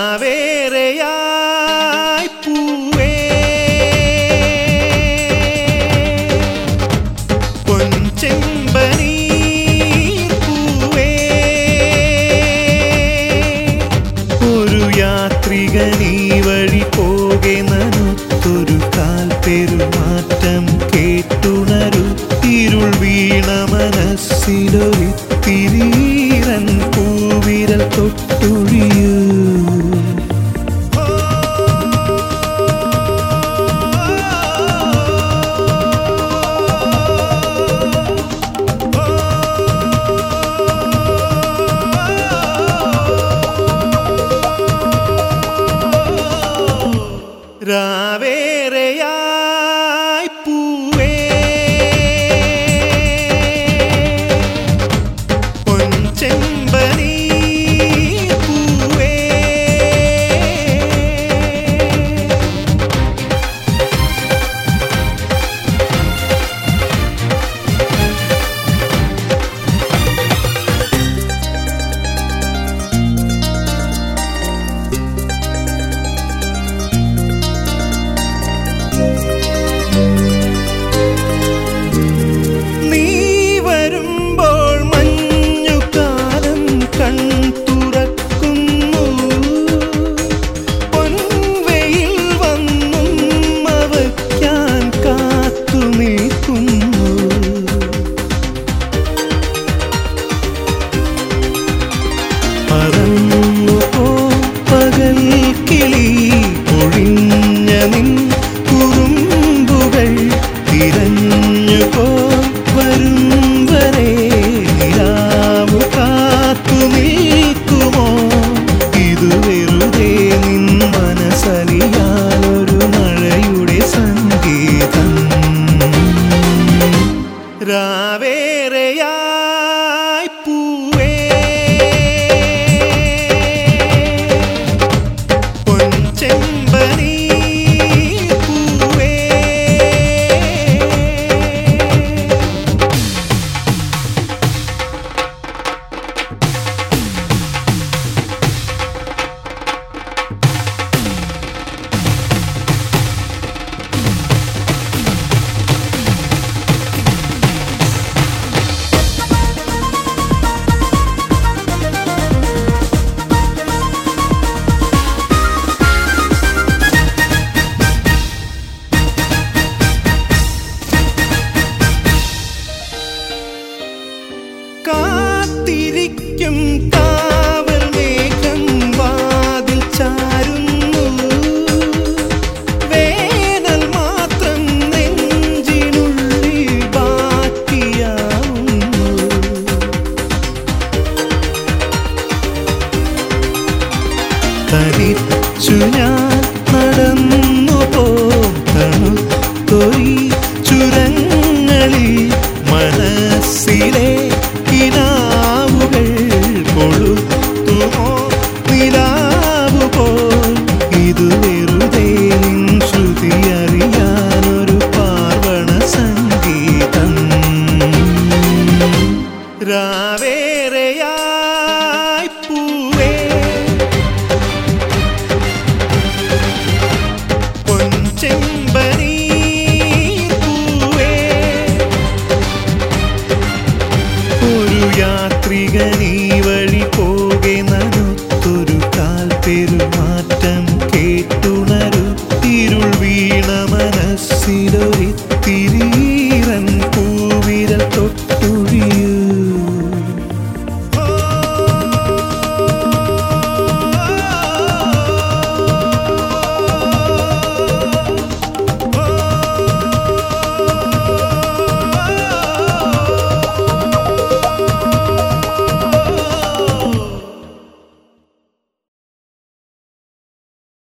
രാവേറെയായി പെരുമാറ്റം കേട്ടുണരു തിരുൾ വീണ മനസ്സിലൊരിത്തിരീരൻ പൂവിരൽ തൊട്ടുഴിയൂ. രാവേ ഒരു യാത്രികനീ വഴി പോകെ നടുത്തൊരു കാൽ പെരുമാറ്റം കേട്ടുണരു. തിരുൾ വീണ മനസ്സിലൊരു